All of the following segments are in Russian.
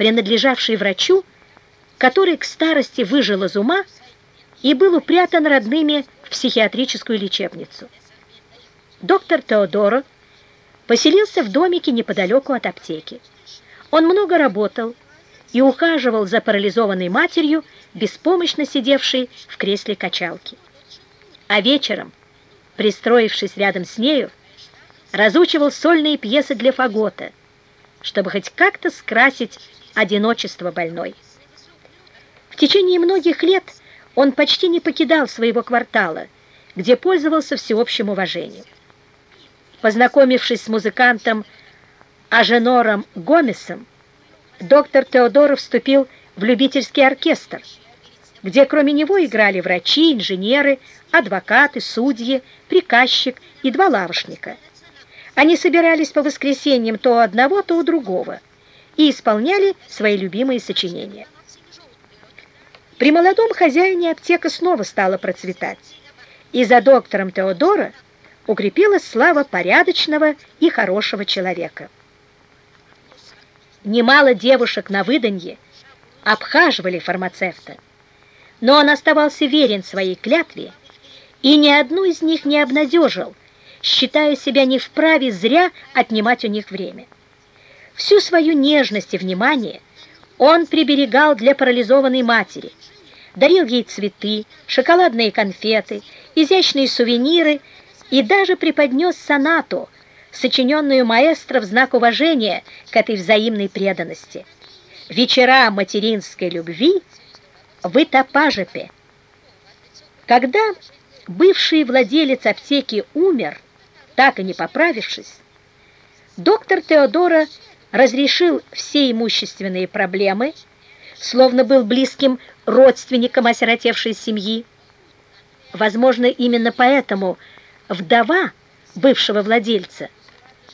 принадлежавший врачу, который к старости выжил из ума и был упрятан родными в психиатрическую лечебницу. Доктор Теодоро поселился в домике неподалеку от аптеки. Он много работал и ухаживал за парализованной матерью, беспомощно сидевшей в кресле качалки. А вечером, пристроившись рядом с нею, разучивал сольные пьесы для фагота, чтобы хоть как-то скрасить одиночество больной. В течение многих лет он почти не покидал своего квартала, где пользовался всеобщим уважением. Познакомившись с музыкантом Аженором Гомесом, доктор Теодоров вступил в любительский оркестр, где кроме него играли врачи, инженеры, адвокаты, судьи, приказчик и два лавочника. Они собирались по воскресеньям то у одного, то у другого и исполняли свои любимые сочинения. При молодом хозяине аптека снова стала процветать, и за доктором Теодора укрепилась слава порядочного и хорошего человека. Немало девушек на выданье обхаживали фармацевта, но он оставался верен своей клятве и ни одну из них не обнадежил, считая себя не вправе зря отнимать у них время. Всю свою нежность и внимание он приберегал для парализованной матери, дарил ей цветы, шоколадные конфеты, изящные сувениры и даже преподнес сонату, сочиненную маэстро в знак уважения к этой взаимной преданности. Вечера материнской любви в Итапажепе. Когда бывший владелец аптеки умер, так и не поправившись, доктор Теодора разрешил все имущественные проблемы, словно был близким родственником осиротевшей семьи. Возможно, именно поэтому вдова бывшего владельца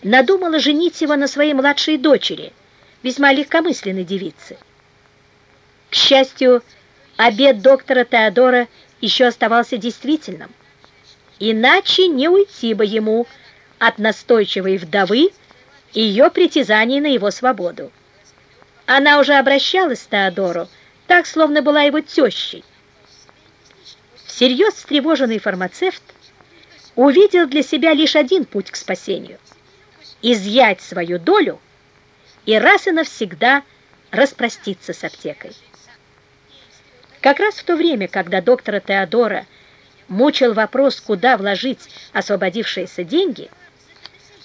надумала женить его на своей младшей дочери, весьма легкомысленной девице. К счастью, обед доктора Теодора еще оставался действительным. Иначе не уйти бы ему от настойчивой вдовы и ее притязаний на его свободу. Она уже обращалась к Теодору, так, словно была его тещей. Всерьез встревоженный фармацевт увидел для себя лишь один путь к спасению – изъять свою долю и раз и навсегда распроститься с аптекой. Как раз в то время, когда доктора Теодора мучил вопрос, куда вложить освободившиеся деньги,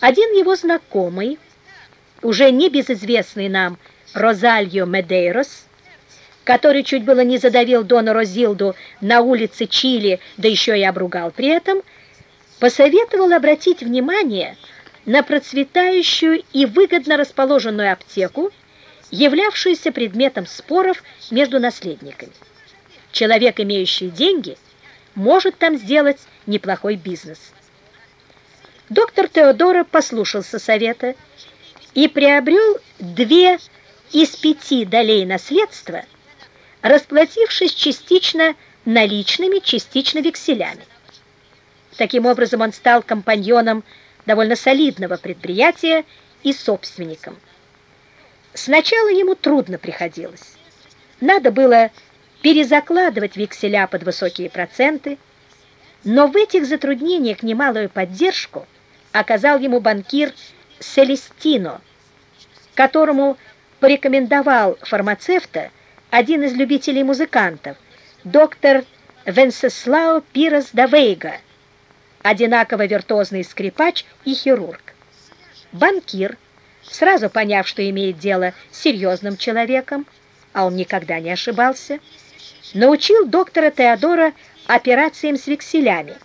один его знакомый, уже небезызвестный нам Розальо Медейрос, который чуть было не задавил Дона Розилду на улице Чили, да еще и обругал при этом, посоветовал обратить внимание на процветающую и выгодно расположенную аптеку, являвшуюся предметом споров между наследниками. Человек, имеющий деньги, может там сделать неплохой бизнес. Доктор Теодора послушался совета и приобрел две из пяти долей наследства, расплатившись частично наличными, частично векселями. Таким образом, он стал компаньоном довольно солидного предприятия и собственником. Сначала ему трудно приходилось. Надо было перезакладывать векселя под высокие проценты, но в этих затруднениях немалую поддержку оказал ему банкир Селестино, которому порекомендовал фармацевта один из любителей музыкантов, доктор Венсеслао Пирос Давейга, одинаково виртуозный скрипач и хирург. Банкир, сразу поняв, что имеет дело с серьезным человеком, а он никогда не ошибался, научил доктора Теодора операциям с векселями,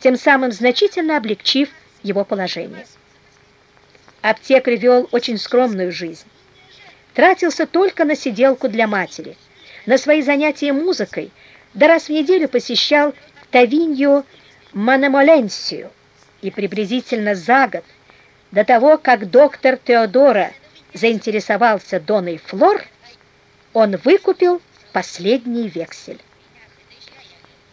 тем самым значительно облегчив его положение. Аптекарь вел очень скромную жизнь. Тратился только на сиделку для матери, на свои занятия музыкой, да раз в неделю посещал Тавинью Манемоленсию и приблизительно за год до того, как доктор Теодора заинтересовался Доной Флор, он выкупил последний вексель.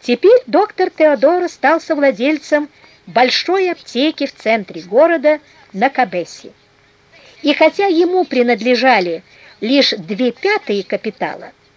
Теперь доктор Теодора стал совладельцем большой аптеки в центре города на Кабесе. И хотя ему принадлежали лишь две пятые капитала –